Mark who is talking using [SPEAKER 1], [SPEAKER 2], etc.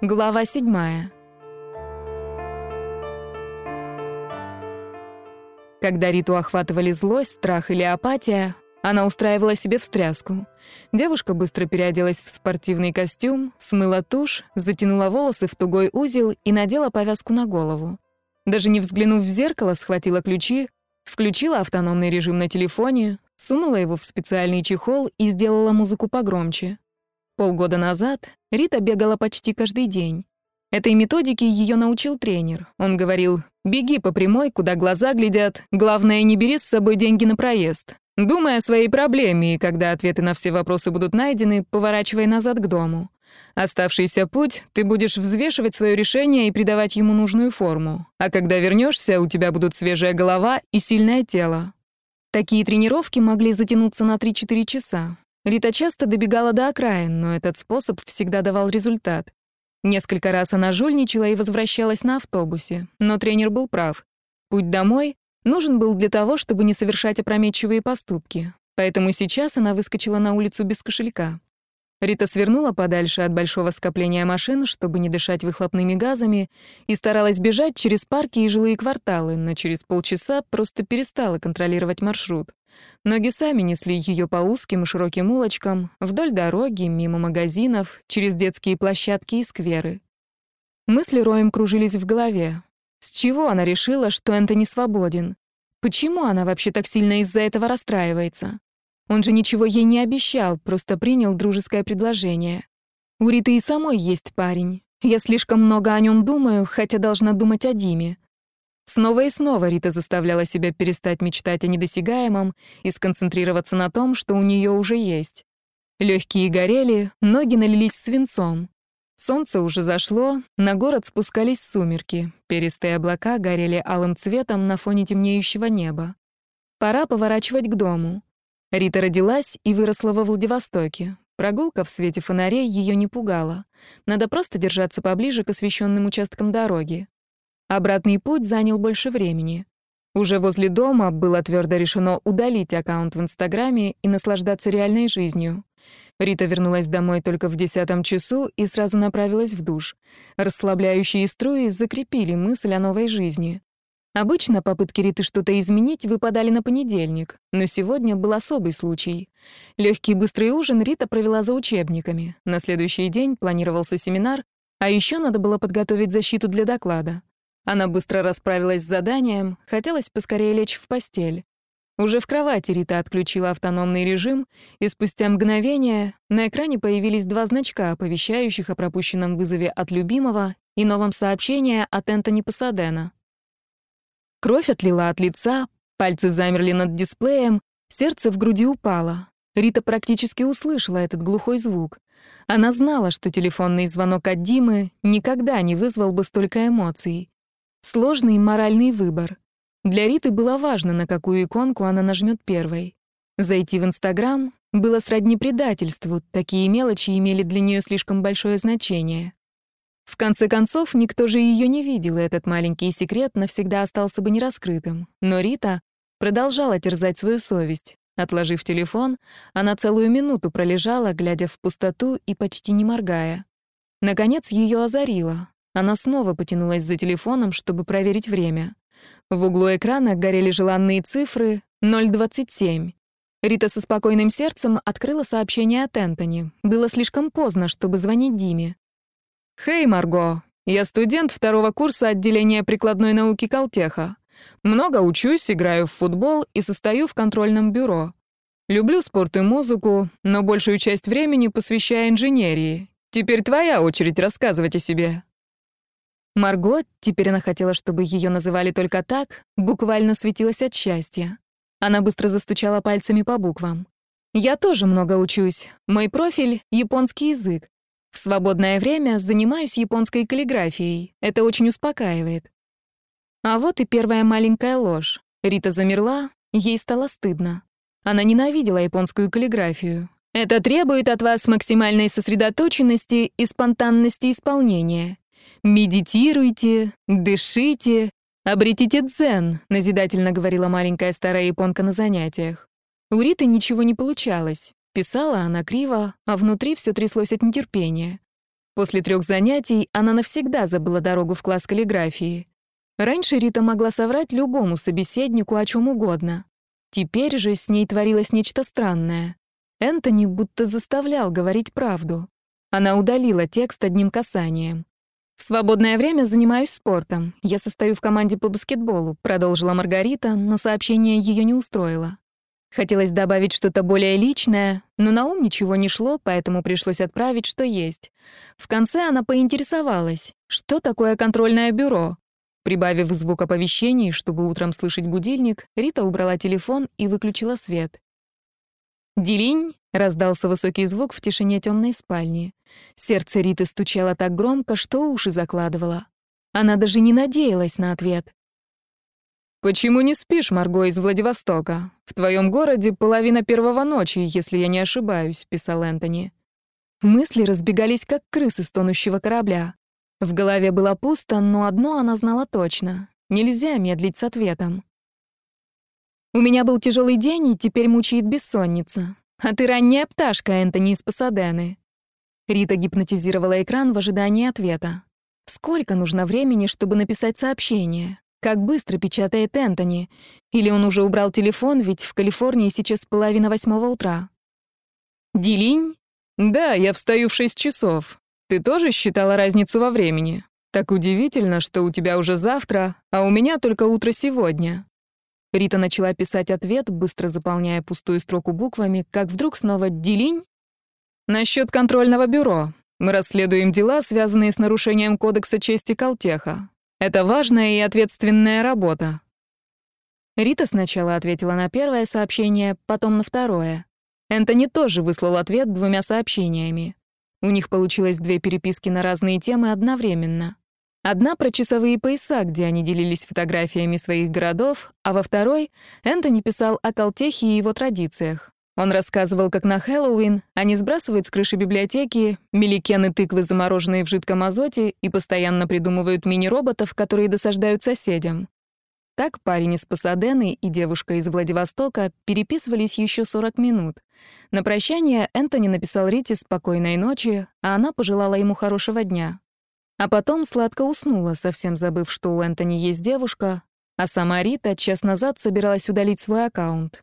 [SPEAKER 1] Глава седьмая. Когда Риту охватывали злость, страх или апатия, она устраивала себе встряску. Девушка быстро переоделась в спортивный костюм, смыла тушь, затянула волосы в тугой узел и надела повязку на голову. Даже не взглянув в зеркало, схватила ключи, включила автономный режим на телефоне, сунула его в специальный чехол и сделала музыку погромче. Полгода назад Рита бегала почти каждый день. Этой методике ее научил тренер. Он говорил, «Беги по прямой, куда глаза глядят. Главное, не бери с собой деньги на проезд. Думай о своей проблеме, и когда ответы на все вопросы будут найдены, поворачивай назад к дому. Оставшийся путь ты будешь взвешивать свое решение и придавать ему нужную форму. А когда вернешься, у тебя будут свежая голова и сильное тело». Такие тренировки могли затянуться на 3-4 часа. Рита часто добегала до окраин, но этот способ всегда давал результат. Несколько раз она жульничала и возвращалась на автобусе, но тренер был прав. Путь домой нужен был для того, чтобы не совершать опрометчивые поступки. Поэтому сейчас она выскочила на улицу без кошелька. Рита свернула подальше от большого скопления машин, чтобы не дышать выхлопными газами, и старалась бежать через парки и жилые кварталы, но через полчаса просто перестала контролировать маршрут. Ноги сами несли ее по узким и широким улочкам, вдоль дороги, мимо магазинов, через детские площадки и скверы. Мысли роем кружились в голове. С чего она решила, что Энтони свободен? Почему она вообще так сильно из-за этого расстраивается? Он же ничего ей не обещал, просто принял дружеское предложение. У Риты и самой есть парень. Я слишком много о нем думаю, хотя должна думать о Диме. Снова и снова Рита заставляла себя перестать мечтать о недосягаемом и сконцентрироваться на том, что у нее уже есть. Легкие горели, ноги налились свинцом. Солнце уже зашло, на город спускались сумерки, перистые облака горели алым цветом на фоне темнеющего неба. Пора поворачивать к дому. Рита родилась и выросла во Владивостоке. Прогулка в свете фонарей ее не пугала. Надо просто держаться поближе к освещенным участкам дороги. Обратный путь занял больше времени. Уже возле дома было твердо решено удалить аккаунт в Инстаграме и наслаждаться реальной жизнью. Рита вернулась домой только в десятом часу и сразу направилась в душ. Расслабляющие струи закрепили мысль о новой жизни. Обычно попытки Риты что-то изменить выпадали на понедельник, но сегодня был особый случай. Легкий быстрый ужин Рита провела за учебниками. На следующий день планировался семинар, а еще надо было подготовить защиту для доклада. Она быстро расправилась с заданием, хотелось поскорее лечь в постель. Уже в кровати Рита отключила автономный режим, и спустя мгновение на экране появились два значка, оповещающих о пропущенном вызове от любимого и новом сообщении от Энтони Пасадена. Кровь отлила от лица, пальцы замерли над дисплеем, сердце в груди упало. Рита практически услышала этот глухой звук. Она знала, что телефонный звонок от Димы никогда не вызвал бы столько эмоций. Сложный моральный выбор. Для Риты было важно, на какую иконку она нажмет первой. Зайти в Инстаграм было сродни предательству, такие мелочи имели для нее слишком большое значение. В конце концов, никто же ее не видел, и этот маленький секрет навсегда остался бы нераскрытым. Но Рита продолжала терзать свою совесть. Отложив телефон, она целую минуту пролежала, глядя в пустоту и почти не моргая. Наконец ее озарило. Она снова потянулась за телефоном, чтобы проверить время. В углу экрана горели желанные цифры 027. Рита со спокойным сердцем открыла сообщение от Энтони. Было слишком поздно, чтобы звонить Диме. «Хей, Марго, я студент второго курса отделения прикладной науки Калтеха. Много учусь, играю в футбол и состою в контрольном бюро. Люблю спорт и музыку, но большую часть времени посвящаю инженерии. Теперь твоя очередь рассказывать о себе». Марго, теперь она хотела, чтобы ее называли только так, буквально светилась от счастья. Она быстро застучала пальцами по буквам. «Я тоже много учусь. Мой профиль — японский язык. В свободное время занимаюсь японской каллиграфией. Это очень успокаивает». А вот и первая маленькая ложь. Рита замерла, ей стало стыдно. Она ненавидела японскую каллиграфию. Это требует от вас максимальной сосредоточенности и спонтанности исполнения. «Медитируйте, дышите, обретите дзен», — назидательно говорила маленькая старая японка на занятиях. У Риты ничего не получалось. Писала она криво, а внутри все тряслось от нетерпения. После трех занятий она навсегда забыла дорогу в класс каллиграфии. Раньше Рита могла соврать любому собеседнику о чем угодно. Теперь же с ней творилось нечто странное. Энтони будто заставлял говорить правду. Она удалила текст одним касанием. «В свободное время занимаюсь спортом. Я состою в команде по баскетболу», — продолжила Маргарита, но сообщение ее не устроило. Хотелось добавить что-то более личное, но на ум ничего не шло, поэтому пришлось отправить, что есть. В конце она поинтересовалась, что такое контрольное бюро. Прибавив звук оповещений, чтобы утром слышать будильник, Рита убрала телефон и выключила свет. «Делинь!» — раздался высокий звук в тишине темной спальни. Сердце Риты стучало так громко, что уши закладывало. Она даже не надеялась на ответ. «Почему не спишь, Марго, из Владивостока? В твоем городе половина первого ночи, если я не ошибаюсь», — писал Энтони. Мысли разбегались, как крысы с тонущего корабля. В голове было пусто, но одно она знала точно. Нельзя медлить с ответом. «У меня был тяжелый день, и теперь мучает бессонница. А ты ранняя пташка, Энтони из Пасадены». Рита гипнотизировала экран в ожидании ответа. Сколько нужно времени, чтобы написать сообщение? Как быстро печатает Энтони? Или он уже убрал телефон, ведь в Калифорнии сейчас половина восьмого утра. «Дилинь?» «Да, я встаю в шесть часов. Ты тоже считала разницу во времени? Так удивительно, что у тебя уже завтра, а у меня только утро сегодня». Рита начала писать ответ, быстро заполняя пустую строку буквами, как вдруг снова «Дилинь?» «Насчёт контрольного бюро. Мы расследуем дела, связанные с нарушением Кодекса чести Калтеха. Это важная и ответственная работа». Рита сначала ответила на первое сообщение, потом на второе. Энтони тоже выслал ответ двумя сообщениями. У них получилось две переписки на разные темы одновременно. Одна про часовые пояса, где они делились фотографиями своих городов, а во второй Энтони писал о Калтехе и его традициях. Он рассказывал, как на Хэллоуин они сбрасывают с крыши библиотеки меликены тыквы, замороженные в жидком азоте, и постоянно придумывают мини-роботов, которые досаждают соседям. Так парень из Пасадены и девушка из Владивостока переписывались еще 40 минут. На прощание Энтони написал Рите «Спокойной ночи», а она пожелала ему хорошего дня. А потом сладко уснула, совсем забыв, что у Энтони есть девушка, а сама Рита час назад собиралась удалить свой аккаунт.